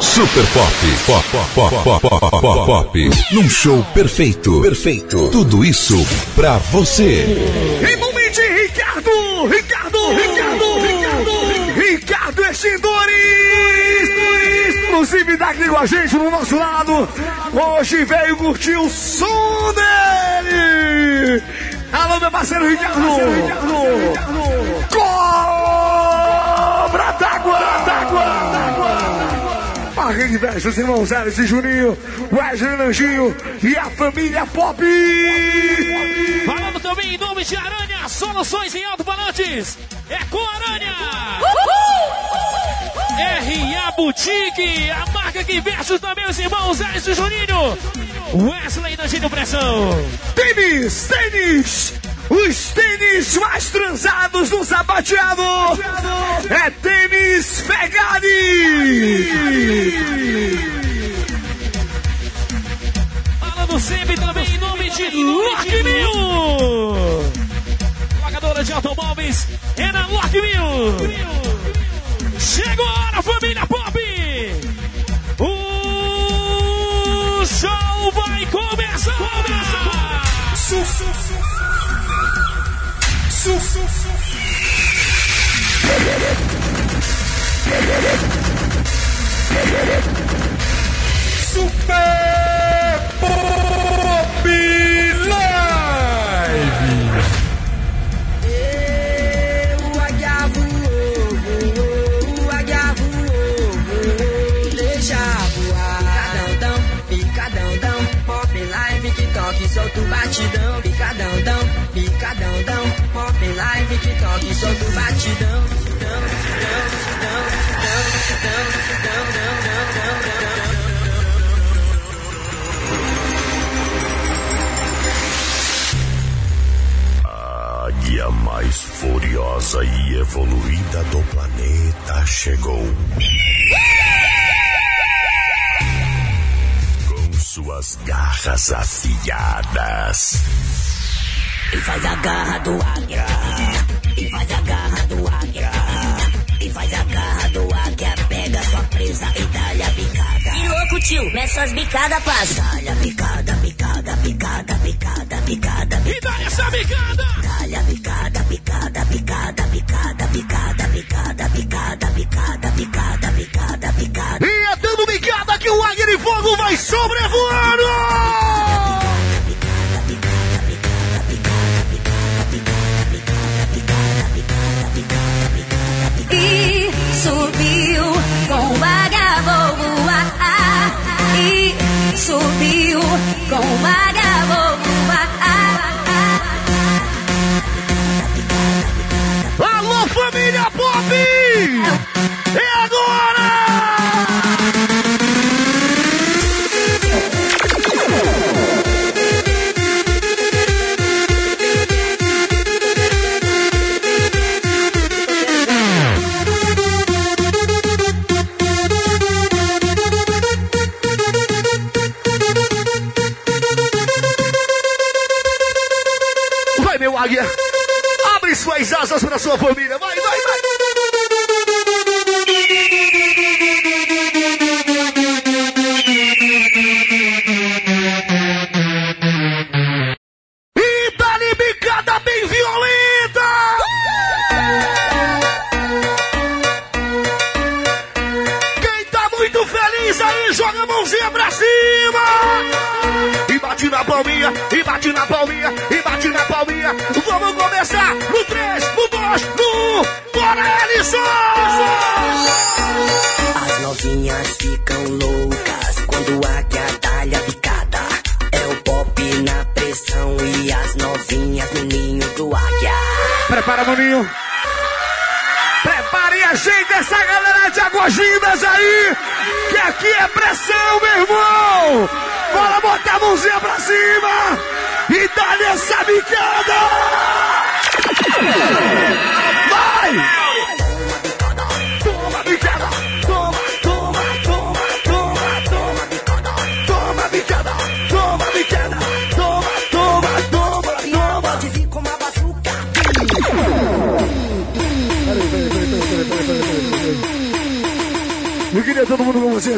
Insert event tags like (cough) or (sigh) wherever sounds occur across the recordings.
Super Pop. Pop, pop, pop, pop, pop, pop. Num show perfeito. Perfeito. Tudo isso pra você. Em nome de Ricardo, Ricardo, Ricardo, Ricardo, Ricardo Extintores. Exclusividade com a gente no nosso lado. Hoje veio curtir o som dele. Alô, meu parceiro Ricardo. Cobra d'água, d'água, d'água. De Vestas, irmãos Alice e Juninho, Wesley Lanjinho e a família Pop. Falando também em nome de Aranha, soluções em alto-falantes. É com Aranha. RA Boutique, a marca que veste também os irmãos Alice e Juninho. Wesley Lanjinho Pressão. Tênis, tênis, os tênis mais transados do sapateado. É tênis Fegari. Falando sempre também em nome de Lock Mil. De automóveis é na Lock Mil. Chegou a hora, família Pop. O show vai começar. Su, Sucesso! Super! Dão, dão, dão, dão, dão, dão, dão. A águia mais furiosa e evoluída do planeta chegou. Com suas garras afiadas. E faz a garra do águia. E faz a garra do águia. E faz a garra do águia. Pega sua presa e dá-lhe a bicada. E louco tio, mete suas bicadas, passa. Dá-lhe a bicada, bicada, bicada, bicada, bicada, E dá essa bicada. Dá-lhe a bicada, bicada, bicada, bicada, bicada, bicada, bicada, bicada, bicada, bicada, bicada. E é dando bicada que o Águia de Fogo vai sobrevoando! Subiu com vagabundo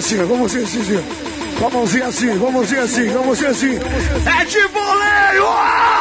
assim, com você assim, assim. Com a assim, com a assim, com a mãozinha assim. É de voleio!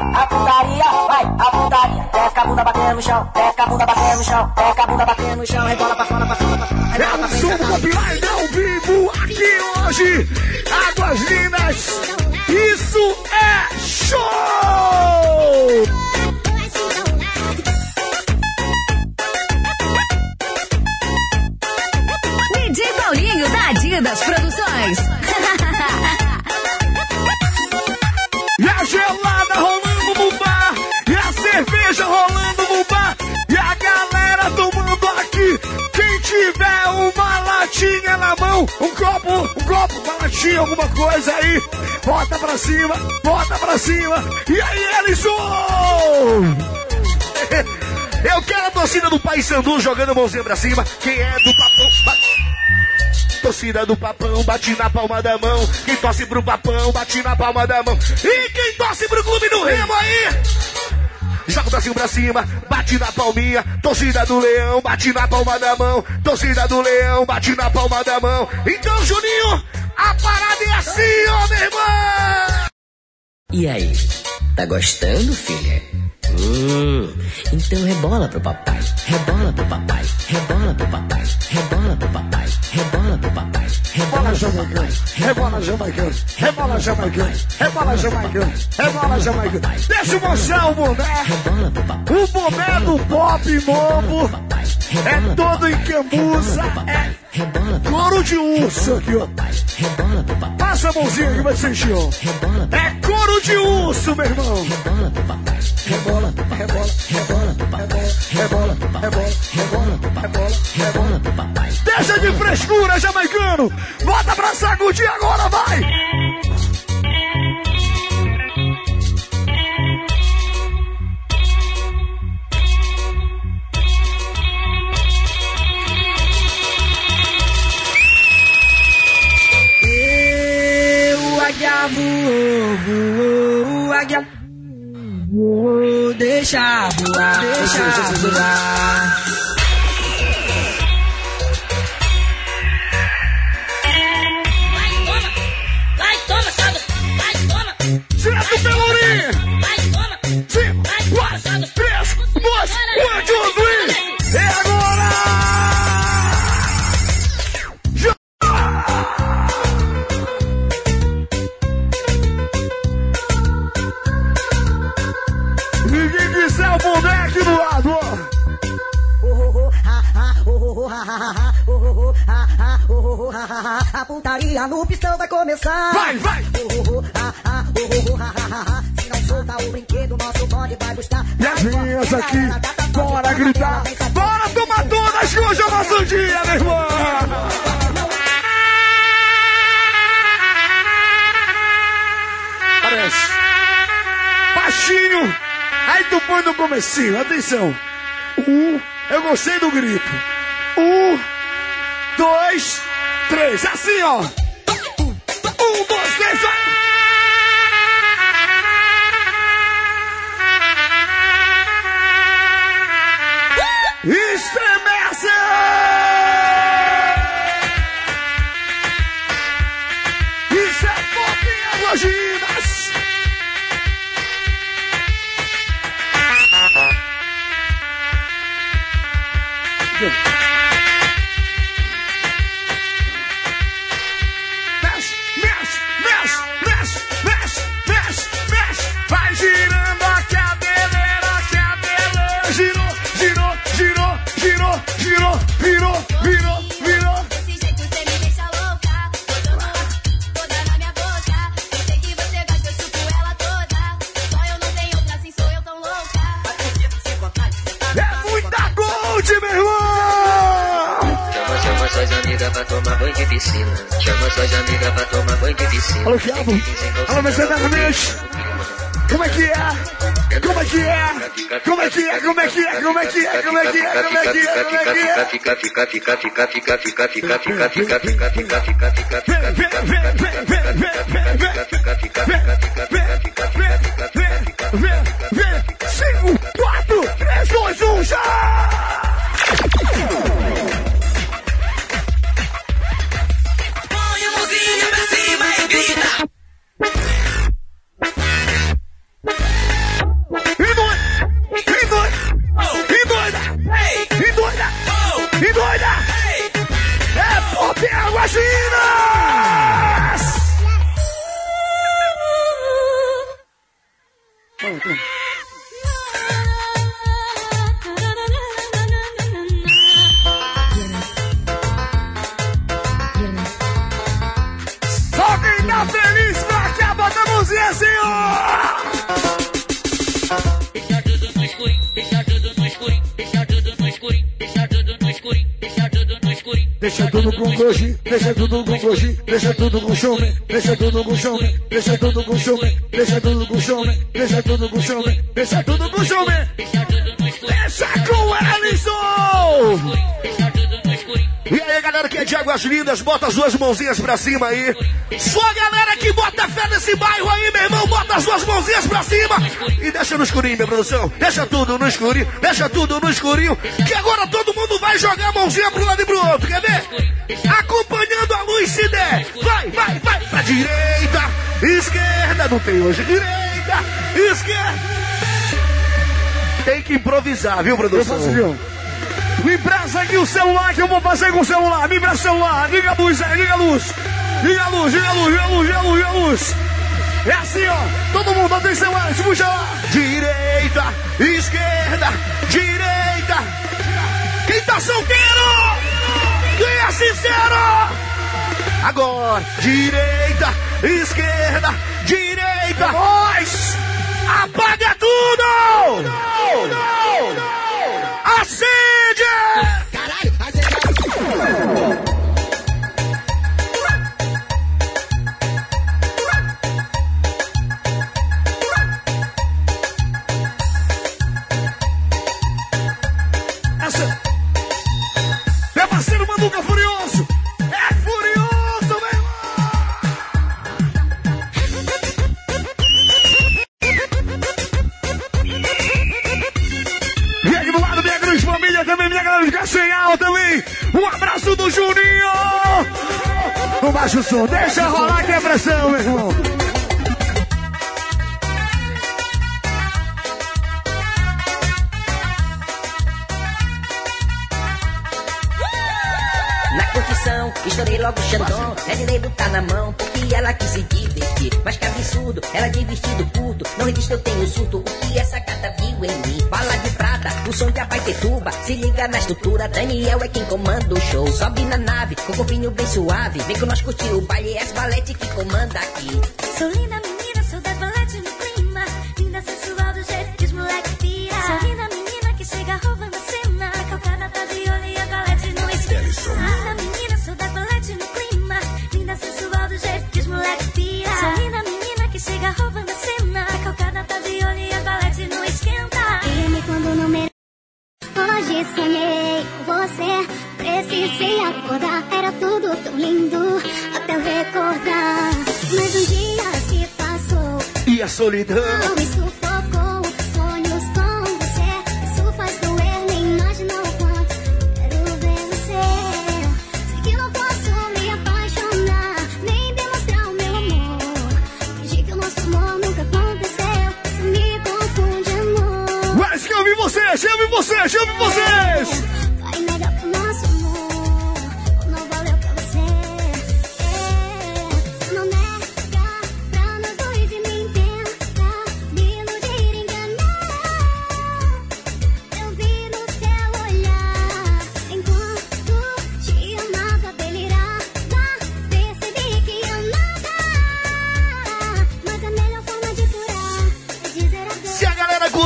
Vai, a putaria, vai, a putaria. Desce a bunda batendo no chão, desce a bunda batendo no chão, desce a bunda batendo no chão, rebola pra fora, pra fora, pra fora. É o som do ao vivo aqui hoje. Águas Lindas. Isso é show! DJ Paulinho da Adidas Produções. (laughs) na mão, um copo, um copo, uma latinha, alguma coisa aí. Bota pra cima, bota pra cima. E aí, Ellison! (laughs) Eu quero a torcida do Paysandu jogando a mãozinha pra cima. Quem é do papão? Torcida do papão, bate na palma da mão. Quem torce pro papão, bate na palma da mão. E quem torce pro clube do Remo aí? Joga o bracinho pra cima, bate na palminha. Torcida do leão, bate na palma da mão. Torcida do leão, bate na palma da mão. Então, Juninho, a parada é assim, ó, meu irmão! E aí, tá gostando, filha? Hum, então rebola pro papai, rebola pro papai, rebola pro papai, rebola pro papai, rebola pro papai, Rebola jamaicano, rebola jamaicano, rebola jamaicano, rebola jamaicano, rebola jamaicano. Deixa eu mostrar o boné. pro papai, O boné do pop novo é todo em encambusa, é. Couro de urso aqui, ó. Passa a mãozinha que vai ser ó. É couro de urso, meu irmão. Rebola, rebola, rebola, rebola, rebola, rebola, rebola, rebola, Deixa de frescura, jamaicano. Bota pra sacudir agora, vai. Voou, voou, águia voou, deixa voar, deixa voar. Vai, toma! Vai, toma, Santos! Vai, toma! Direto Pelourinho. Vai, toma! Cinco, quatro, três, dois, um, (laughs) A putaria no pistão vai começar. Vai, vai. Se não soltar o brinquedo, nosso bonde vai buscar. E as minhas aqui, bora gritar. Bora tomar todas que hoje é o nosso dia, meu irmão. Parece. Baixinho. Aí tu põe no comecinho, atenção. Um, eu gostei do grito. Um, dois, três. Assim, ó. Piscina. Alô, Mercedes. Como é que é? Como é que é? Como é que é? Como é que é? Como é que é? Como é que é? Como é que é? Como é que é? Fica, fica, fica, fica, fica, fica, fica, fica, fica, fica, fica, fica, fica, Vem, vem, vem, vem, vem, vem, vem, vem, mãozinhas pra cima aí. Só a galera que bota fé nesse bairro aí, meu irmão, bota as duas mãozinhas pra cima. E deixa no escurinho, minha produção. Deixa tudo no escurinho, deixa tudo no escurinho. Que agora todo mundo vai jogar a mãozinha pro lado e pro outro, quer ver? Acompanhando a luz se der. Vai, vai, vai. Pra direita, esquerda, não tem hoje. Direita, esquerda. Tem que improvisar, viu, produção? Me empresta aqui o celular que eu vou fazer com o celular. Me empresta o celular. Liga a luz aí, liga a luz. Liga a luz, liga a luz, liga a luz, liga a luz, liga a luz. É assim, ó. Todo mundo atenção antes, puxa lá. Direita, esquerda, direita. Quem tá solteiro? Quem é sincero? Agora, direita, esquerda, direita. Nós! Apaga tudo! Acende! Macide! Não baixa o som, deixa rolar que é pressão, meu irmão. Na curtição, estourei logo o Xandão. É dinheiro tá na mão, porque ela quis se divertir. Mas que absurdo, ela de vestido curto. Não resiste, eu tenho surto. O que essa gata viu em mim? Bala de prata, o som de Abaitetuba. Se liga na estrutura, Daniel é quem comanda o show. Sobe na nave, com o corpinho bem suave. Vem que nós curtir o baile, é as balete que comanda aqui. Sou linda solidão.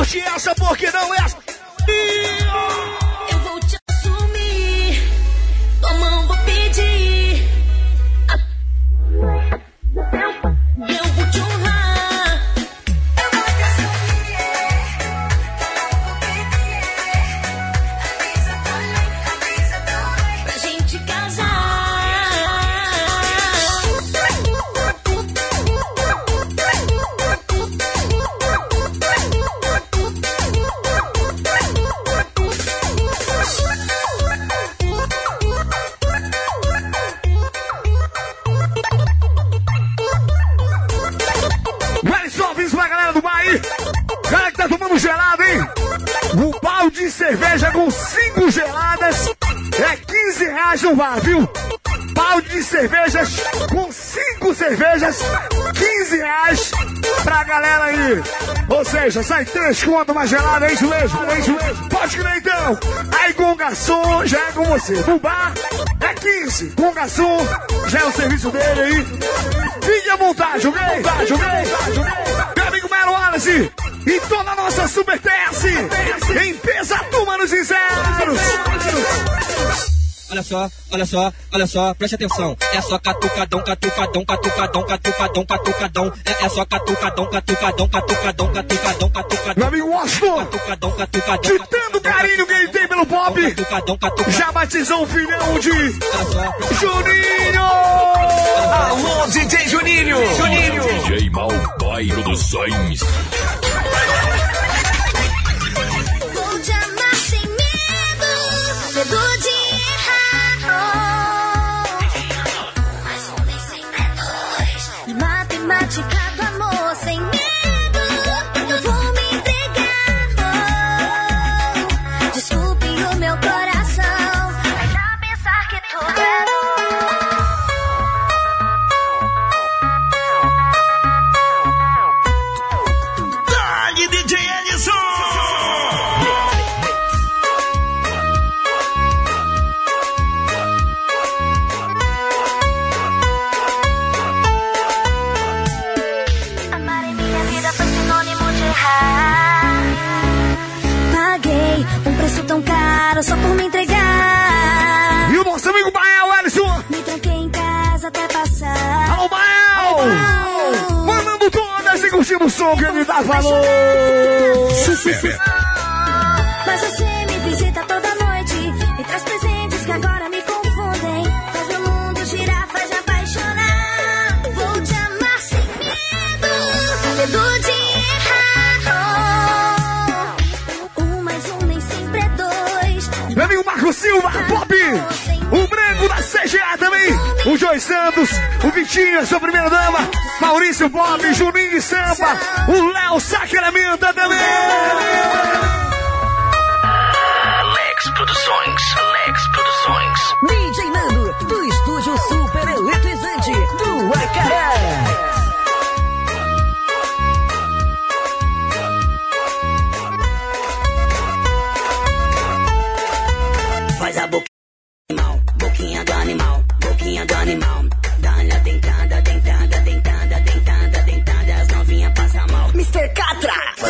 Curte essa, por que não essa? Eu sai três conto uma gelada, é isso mesmo, é isso mesmo. Pode crer então. Aí com o garçom já é com você. No bar é 15. Com o garçom já é o serviço dele aí. Fique à vontade, ok? Vontade, ok? Meu amigo Melo Wallace e toda a nossa Super TS em peso turma nos sinceros. Olha só, olha só, olha só, preste atenção. É só catucadão, catucadão, catucadão, catucadão, catucadão. É, é só catucadão, catucadão, catucadão, catucadão, catucadão. Meu amigo Washington, Catucadão, catucadão. de tanto carinho que ele tem pelo pop, Catucadão, catucadão. já batizou o filhão de Olha só. Juninho! Alô, DJ Juninho! Juninho! DJ Malboy Produções. Vou te amar sem medo, medo som que ele dá valor! Super. Mas você me visita toda noite e traz presentes que agora me confundem. Faz meu mundo girar, faz me apaixonar. Vou te amar sem medo, medo de errar. Um mais um nem sempre é dois. Meu amigo Marco Silva, Pop! Da CGA também! O Joy Santos, o Vitinho, a sua primeira dama, Maurício Bob, Juninho Sampa, o Léo Sacramento também! Alex Produções, Alex Produções. DJ Nando, do estúdio super eletrizante do Acaré.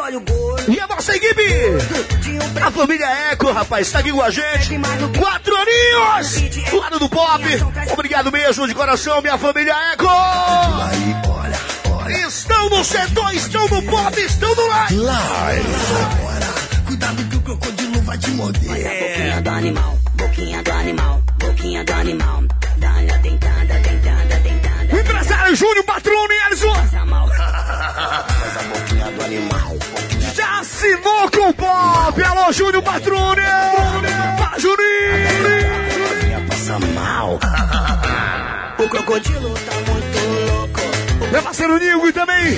E olha o gordo. E a nossa equipe! A família Eco, rapaz, tá aqui com a gente. Quatro aninhos! Lado do Pop. Obrigado mesmo, de coração, minha família Eco! Olha, olha. Estão no setor, estão no Pop, estão no live! Live. Cuidado que o crocodilo vai te morder. Boquinha do animal, boquinha do animal, boquinha do animal. Dá-lhe a dentada, dentada, dentada. O empresário Júnior Patrone, Alisson! Passa mal. Faz a boquinha do animal. Já assinou com o Pop. Alô, Júnior Patrone. Juninho. Passa mal. (laughs) O crocodilo tá muito louco. Meu parceiro Nilgo também.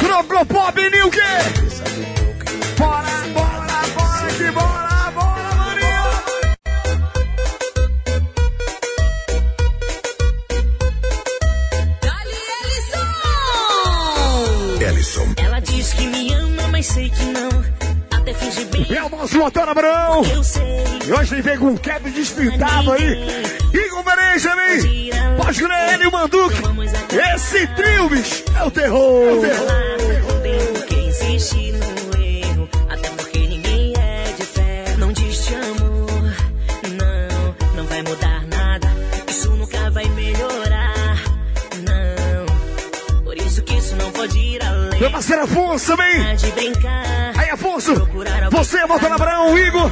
Crocopop, Nilgue. Bora, bora, bora, mas sei que não. Até finge bem. É o nosso Motor Abrão. Eu sei. E hoje ele vem com um cap despintado aí. E conferência também. Pode crer, ele e o Manduque. Esse trio, bicho, é o terror. É o terror. Não tem por que insistir no Meu parceiro Afonso também. Aí, Afonso, você, Motor Abrão, Igor.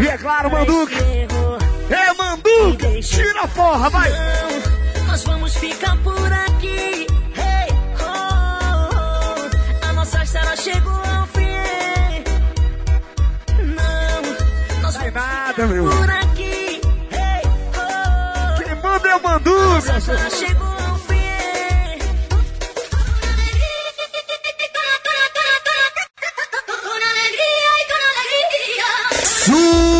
E é claro, Manduque. É, Manduque. Tira a forra, vai. Não, nós vamos ficar por aqui. Hey, oh, oh, a nossa história chegou ao fim. Não, nós vamos nada, meu. por aqui. Hey, oh, Quem manda é o a com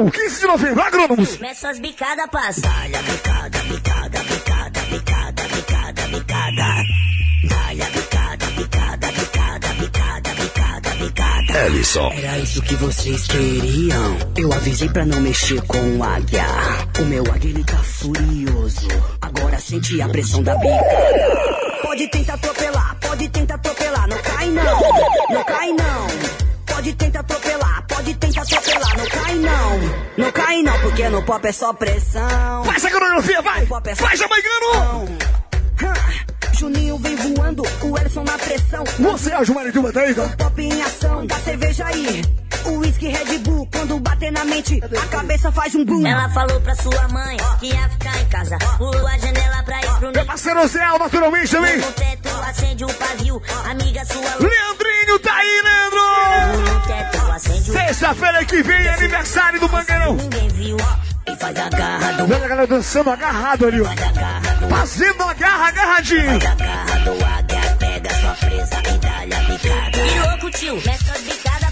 Feriadão, 15 de novembro, Agrônomos! Começa as bicadas, passa. Dá-lhe bicada, bicada, bicada, bicada, bicada, bicada. Dá-lhe bicada, bicada, bicada, bicada, bicada, bicada. Ellison. Era isso que vocês queriam. Eu avisei pra não mexer com o águia. O meu águia ele tá furioso. Agora sente a pressão da bicada. Pode tentar atropelar, pode tentar atropelar. Não cai não, não cai não. Pode tentar atropelar, pode tentar atropelar. Não cai não, não cai não. Porque no pop é só pressão. Faz a coreografia, vai! Vai, jamaicano! Juninho vem voando, o Ellison na pressão. Você é o Gilmário de Bataíga? Pop em ação, da cerveja aí. O whisky Red Bull, quando bater na mente, a cabeça faz um boom. Ela falou pra sua mãe que ia ficar em casa. Pulou a janela pra ir pro Meu parceiro Zé, naturalmente também! No teto acende o pavio. Amiga sua Leandrinho tá aí, Leandro! Sexta-feira que vem, é aniversário do Mangueirão! Ninguém viu. E Olha a galera dançando agarrado ali, ó. Fazendo a garra agarradinho. a garra do águia. Pega sua presa e dá-lhe a bicada. Virou com o tio. Mete as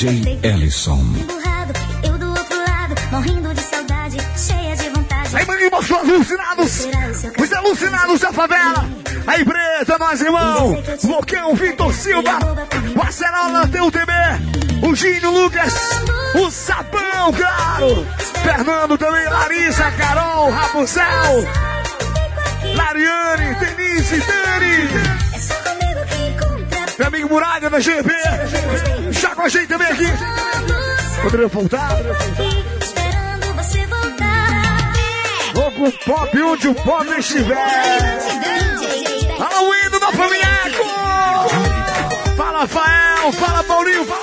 DJ. Ellison. Emburrado, eu do outro lado, morrendo de saudade, cheia de vontade. Aí, maninho, mostrou alucinados. Os alucinados da favela. Aí, Preta, nós, irmão. Loucão, Vitor Silva. O Acerola, tem o TB. O Gínio Lucas. O Sapão, claro. Fernando também, Larissa, Carol, Rapunzel. Lariane, Denise, Dani. Meu amigo Muralha da GP. Já com a gente também aqui. Poderia voltar? Vou com o pop onde o pop estiver. Alô, indo da família! Fala, Fael! Fala, Paulinho! Fala,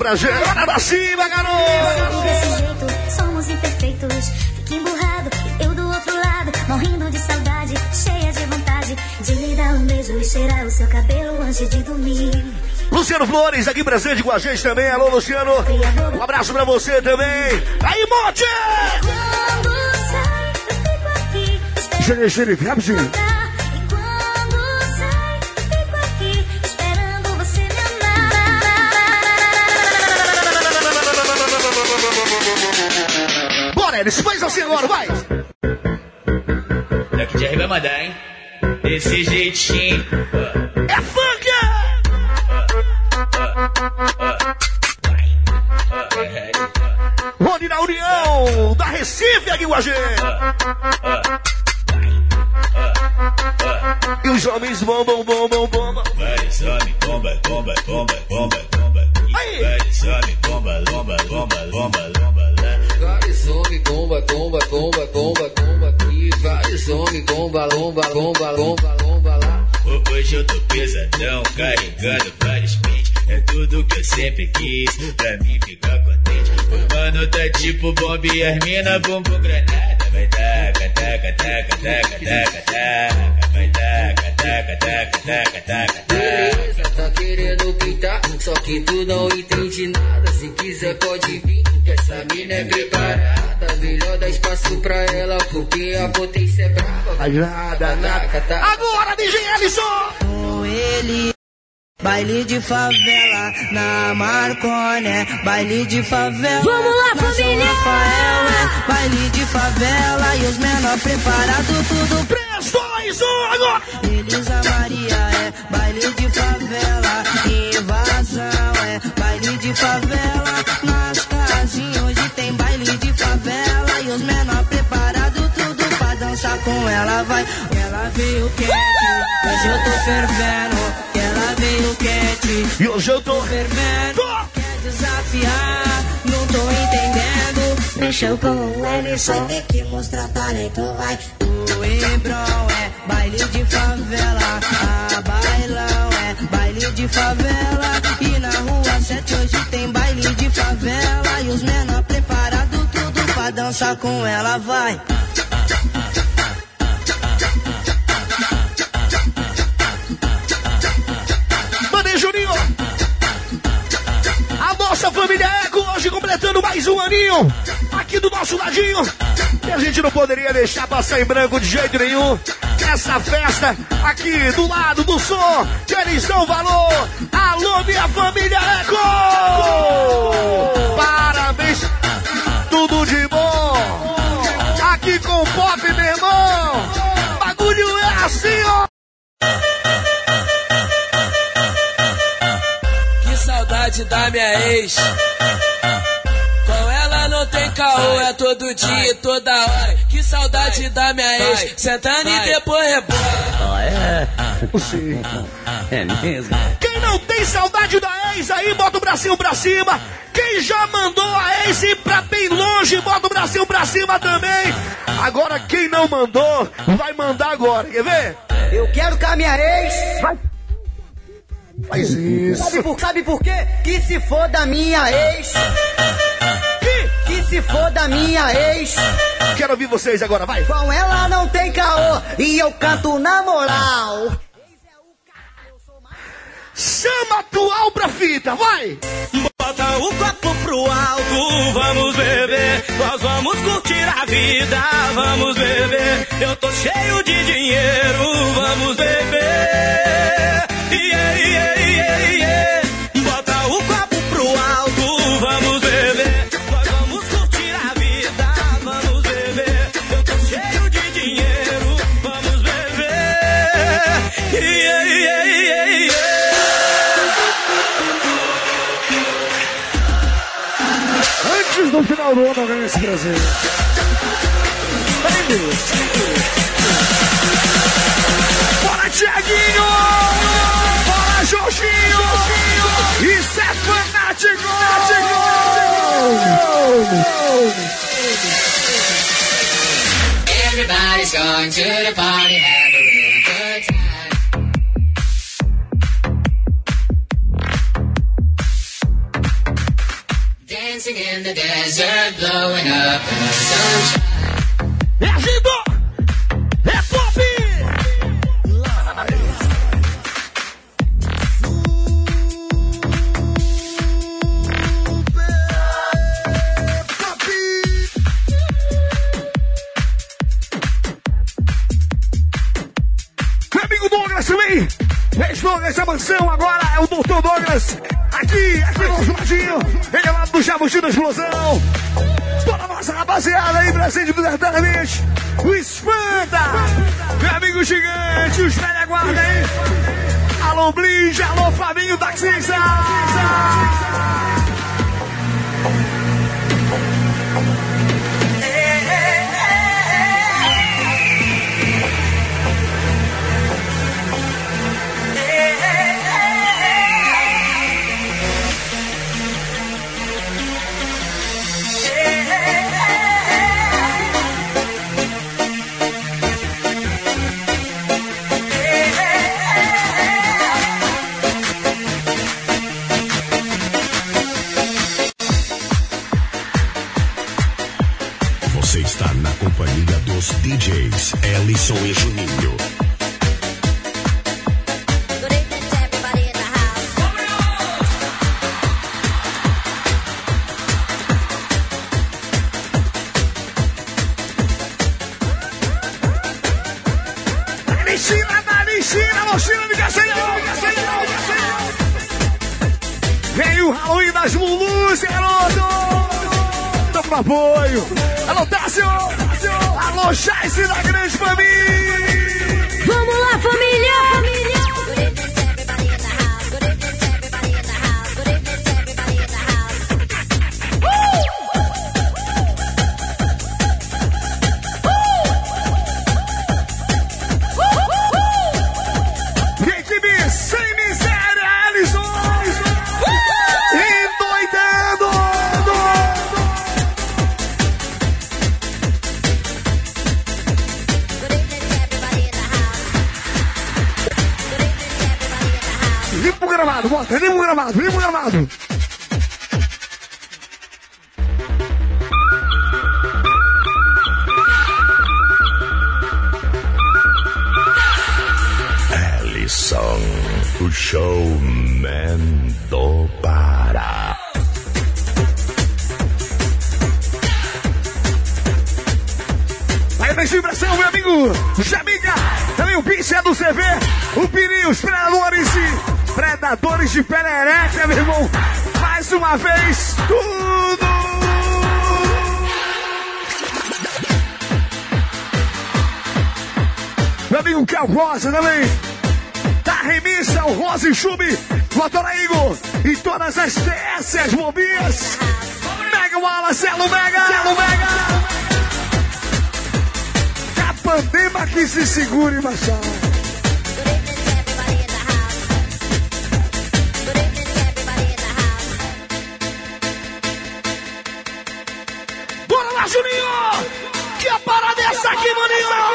pra bora pra cima, garoto! Desse jeito, somos imperfeitos. Fique emburrado eu do outro lado, morrendo de saudade, cheia de vontade de lhe dar um beijo e cheirar o seu cabelo antes de dormir. Luciano Flores aqui presente com a gente também. Alô, Luciano. Um abraço pra você também. Aí, Monte! Quando sai, eu fico aqui, Cheguei, xerife, rapidinho. Eles faz assim agora, vai! Daqui de vai mandar, hein? Desse jeitinho. É funk! Rony da União, da Recife aqui com a gente. E os homens bombam, bombam, bombam. Vários homens, bomba, bomba, bomba, bomba, bomba. Aí. Vários homens, bomba, bomba, lá. Vários homens, bomba, bomba, bomba, aqui. Vários homens, bomba, lomba, lomba, lomba, lomba lá. Ho- Hoje eu tô pesadão, carregando vários pentes. É tudo que eu sempre quis, pra mim ficar contente. O mano tá tipo bomba e as mina bumbum granada. Vai taca, taca, taca, taca, taca, taca. Vai taca, taca, taca, taca, taca, taca. Tá querendo pintar, só que tu não entende nada. Se quiser pode vir, que essa mina é preparada. Melhor dar espaço pra ela, porque a potência é brava. Nada. Agora, DJ Ellison! Com ele. Baile de favela na Marcone, baile de favela. Vamos lá, São família! Rafael, é baile de favela e os menor preparado tudo 3, 2, 1, agora! Elisa Maria é baile de favela, invasão é baile de favela. Nas casinhas hoje tem baile de favela e os menor preparado tudo pra dançar com ela vai. Ela veio quente, hoje eu tô fervendo. Ela veio quente, E hoje eu tô fervendo. Quer desafiar, não tô entendendo. Mexeu com o Ellison, tem que mostrar talento, vai. O Embrão é baile de favela, a bailão é baile de favela. E na rua 7 hoje tem baile de favela. E os menor preparado tudo pra dançar com ela, vai. Mandei Juninho! A nossa família Eco hoje completando mais um aninho aqui do nosso ladinho. E a gente não poderia deixar passar em branco de jeito nenhum. Essa festa aqui do lado do som, que eles dão valor. Alô, minha família Eco! Parabéns! Tudo de bom! Aqui com o Pop, meu irmão! Bagulho é assim, ó! Que saudade da minha ex. Caô, é todo dia e toda hora. Que saudade da minha ex. Sentando e depois rebola. Ah, é? É mesmo? Quem não tem saudade da ex aí, bota o bracinho pra cima. Quem já mandou a ex ir pra bem longe, bota o bracinho pra cima também. Agora, quem não mandou, vai mandar agora. Quer ver? Eu quero que a minha ex. Vai. Faz isso. Sabe por, sabe por quê? Que se for da minha ex. Se for da minha ex. Quero ouvir vocês agora, vai. Com ela não tem caô. E eu canto na moral. Chama atual pra fita, vai! Bota o copo pro alto, vamos beber. Nós vamos curtir a vida, vamos beber. Eu tô cheio de dinheiro, vamos beber. Yeah, yeah, yeah, yeah. Bota o copo Yeah. Antes do final do ano ganha esse Brasil. Bora, Tiaguinho! Bora, Jorginho! Isso é fanático! fanático! Everybody's going to the party. Dancing in the desert, blowing up in the sunshine. É agito! É pop! Meu amigo Douglas também! Ex-Douglas da mansão, agora é o Dr. Douglas! Jabuti da Explosão! Toda a nossa rapaziada aí presente do Sertanamente! O Espanta! Meu amigo gigante, os velha guarda aí! Alô, Blige! Alô, Fabinho Taxista! Valentina, Valentina, mochila de Castellão! Vem o Halloween das Lulus, garoto! Tamo no apoio! Alô, Tássio! Alô, Jace da grande família! Vamos lá, família! Equipe limpa o gramado, limpa Vez, tudo! Meu amigo Cal Rosa também. Da remissa, o Rosa e Chube, Motora Igor e todas as TS, as bobias. Mega Wallace, Celo Mega, Celo Mega. Capandema que se segure, Machado. Parada é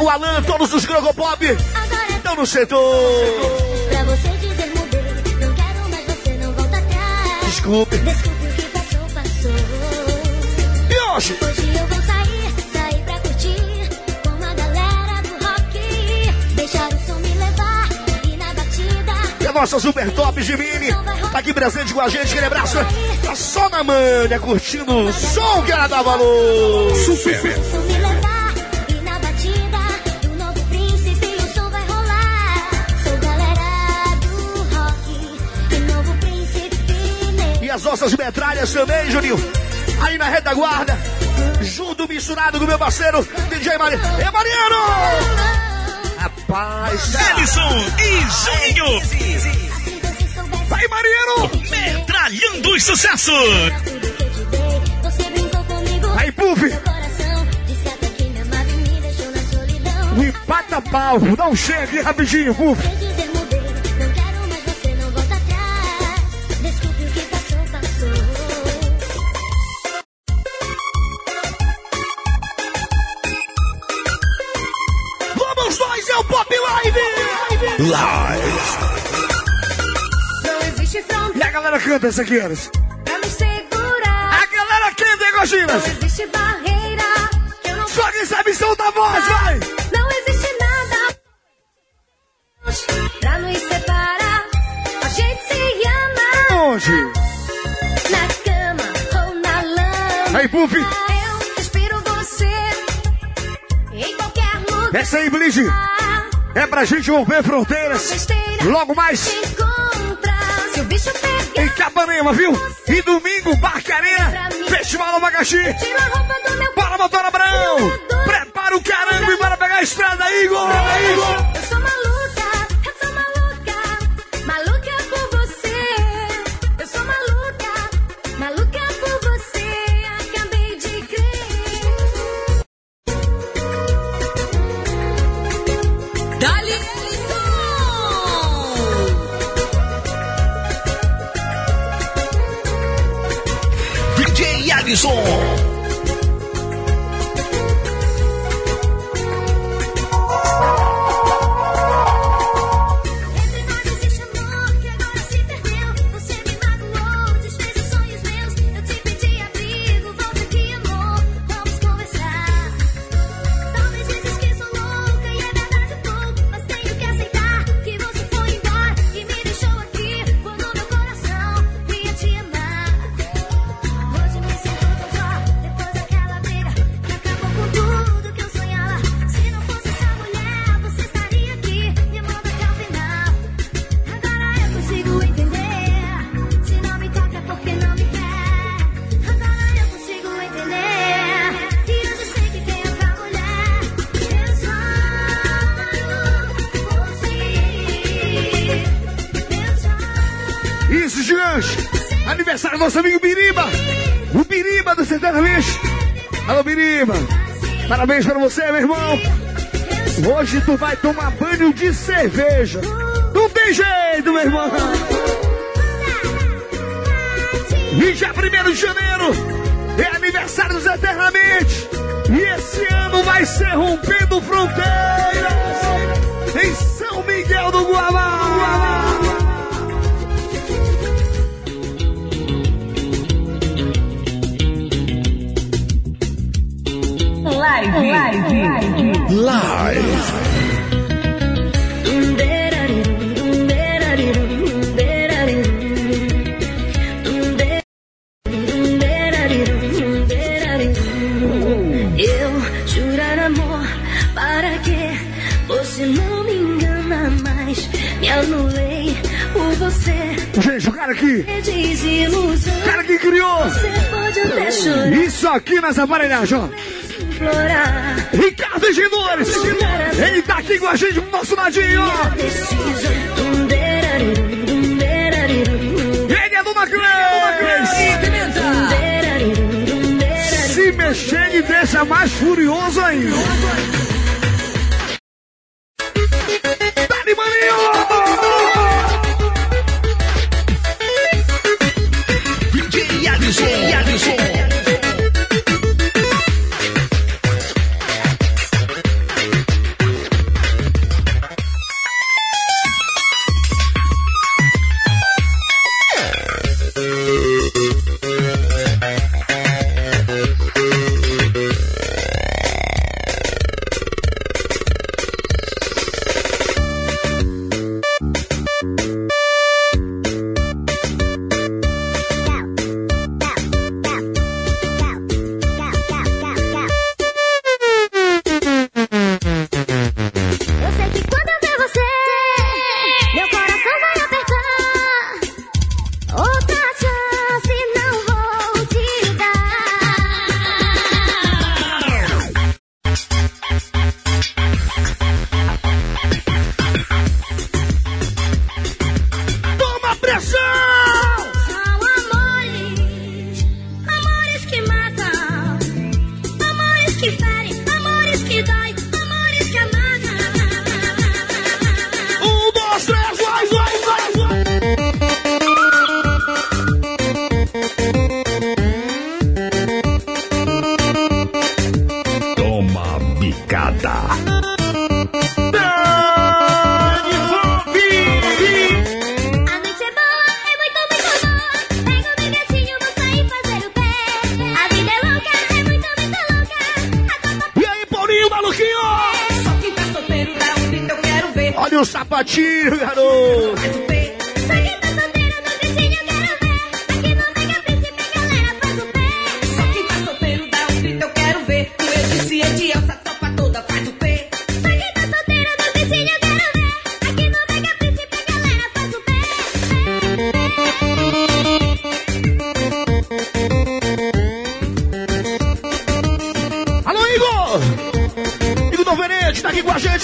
o Alan, todos os Grogopop estão no setor. Pra você dizer mudei, não quero mais você, não volta atrás. Desculpe. Desculpe o que passou, passou. E hoje? Hoje eu vou sair, sair pra curtir com a galera do rock. Deixar o som me levar e na batida. nossa super top de mini. Tá aqui presente com a gente, aquele abraço. Tá só na manha, curtindo o som que ela dá valor. Super. Vou nossas metralhas também, Juninho. Aí na retaguarda, junto misturado com meu parceiro, DJ Mariano. É Mariano! Rapaz, Ellison e Juninho. Vai, Mariano! Metralhando os sucessos. Aí, Puff! Me empata pau, dá um aqui rapidinho, Puff. Live! E a galera canta essa aqui, segurar. A galera canta, hein, Gostinas? Não existe barreira que eu não Só quem sabe solta a voz, vai! Não existe nada pra nos separar. A gente se ama Onde? na cama ou na lama. Aí, Puff! Eu respiro você em qualquer lugar. Essa aí, Blige, é pra gente romper fronteiras. Logo mais, em Capanema, viu? E domingo, Barque Arena, Festival Abacaxi. Bora, motor Abraão! Prepara o caramba e bora pegar a estrada, Igor! Igor! Parabéns pra você, meu irmão! Hoje tu vai tomar banho de cerveja! Não tem jeito, meu irmão! E já 1 de janeiro é aniversário dos Eternamente! E esse ano vai ser rompendo fronteiras! Em São Miguel do Guamá! Anulei por você. Gente, o cara aqui, o cara que criou isso aqui nas aparelhagens, ó. Implorar. Ricardo Gendores, ele tá aqui com a gente no nosso. Preciso. Ele é do Maclês! Se mexer, ele deixa mais furioso ainda.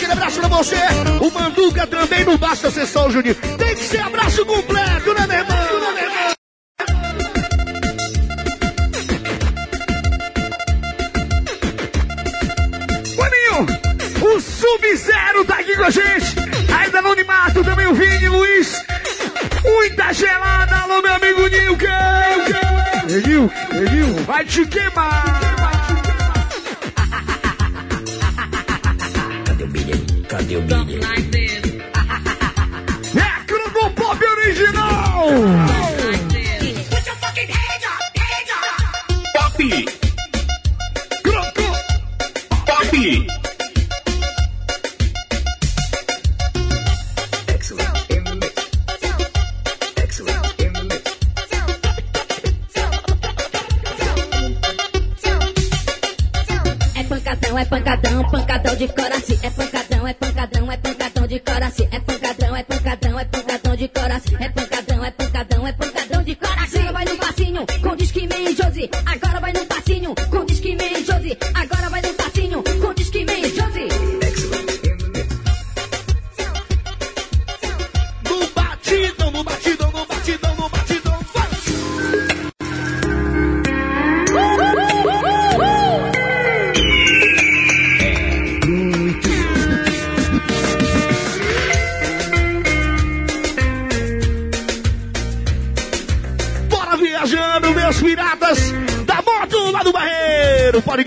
Aquele abraço pra você. O Manduca também não basta ser só o Juninho. Tem que ser abraço completo, né, meu irmão? Né, meu irmão? Maninho, o Sub-Zero tá aqui com a gente. Ainda no Animato, também o Vini, Luiz. Muita gelada, alô, meu amigo Nilka. Nilka, Nilka, vai te queimar.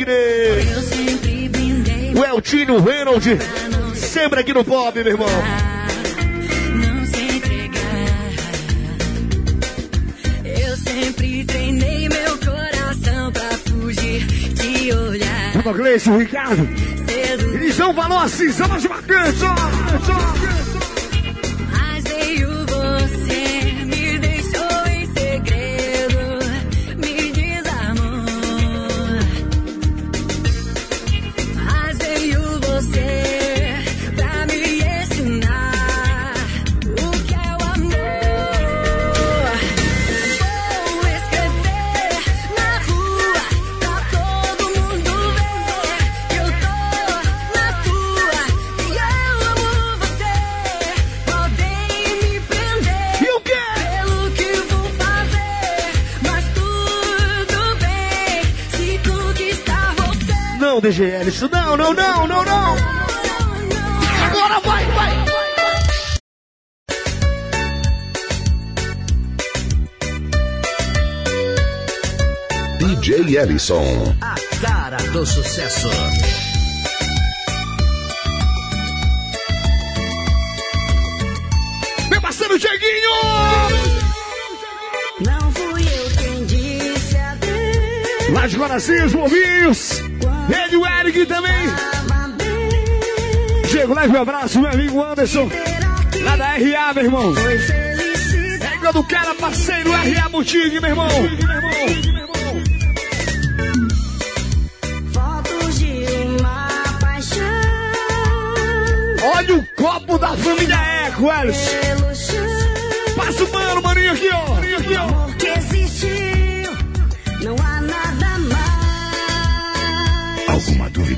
Brindei O Eltinho Reynold, sempre aqui no Pop, meu irmão. não se entregar. Eu sempre treinei meu coração pra fugir de olhar. Tava Gleice, Ricardo. Eles não falou assim, são mais bacanas, ó, DGL, isso não, não, não, não, não. Agora vai, vai. DJ Ellison. A cara do sucesso. Meu parceiro Dieguinho! Não fui eu quem disse adeus. Lá de Coracinhos, Bovinhos. Ele o Eric também. Diego, leve um abraço, meu amigo Anderson. Lá da RA, meu irmão. Felicidade. Pega do cara, parceiro RA Boutique, meu irmão. Olha o copo da família Eco, chão. Passa o mano, maninho aqui, ó. Maninho aqui, ó.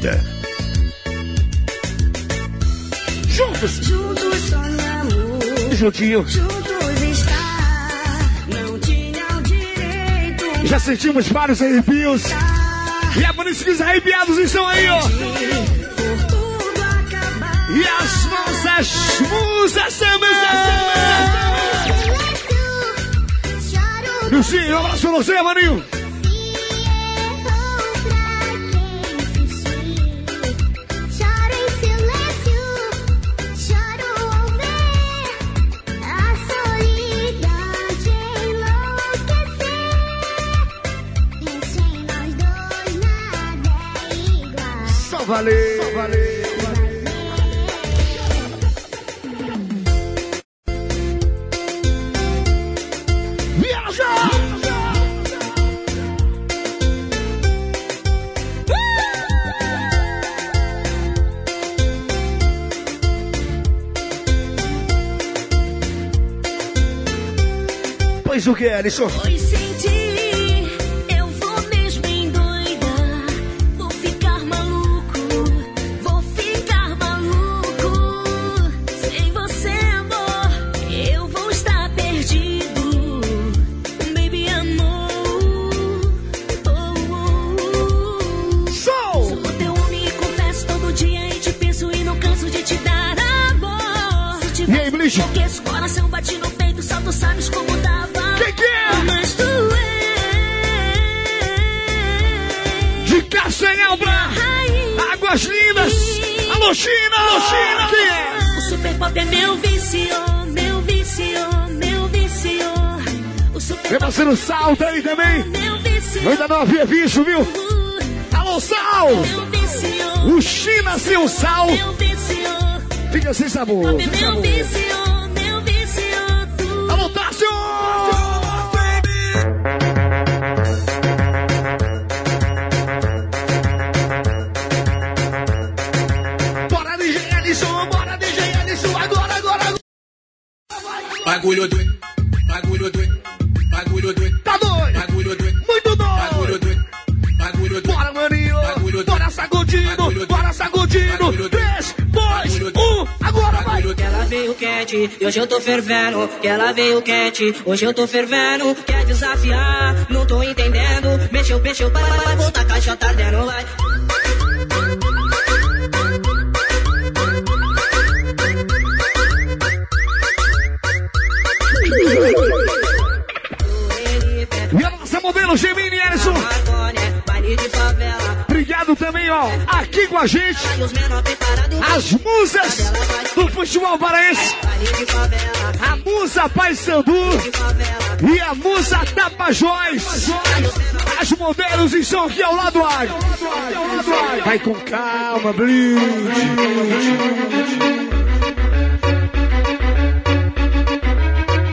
Dúvida? Juntos. Juntos sonhamos. Juntinho. Juntos estar. Não tinham direito. Já sentimos vários arrepios. E é por isso que os arrepiados estão aí, ó. E as nossas musas também. Lucinho, um abraço pra você, maninho. Valer. Só. Viaja! Pois o que, Alisson? Pois sem 19 é 20, viu? Alô, Sal! O China, seu Sal! Fica sem sabor. Meu viciou, meu viciou. Alô, Tássio! Bora, DJ Alisson! Bora, DJ Alisson! Agora, agora, agora! Bagulho do quente, e hoje eu tô fervendo. Que ela veio quente, hoje eu tô fervendo. Quer desafiar, não tô entendendo. Mexeu, mexeu, vai, vai, volta caixa, tá dando, vai. Também, ó, aqui com a gente, as musas do futebol paraense, a musa Paysandu e a musa Tapajós. As modelos estão aqui ao lado A. Vai com calma, Blitz.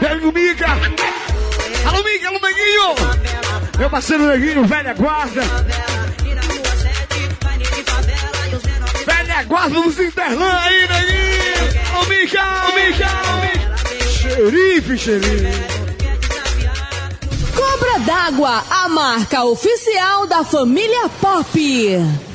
Vem Mica. Alô, Mica, alô, Neguinho. Meu parceiro Neguinho, velha guarda. Velha guarda dos Interlã aí, Neguinho. Mica, alô, Mica. Xerife, xerife. Cobra d'água, a marca oficial da família Pop.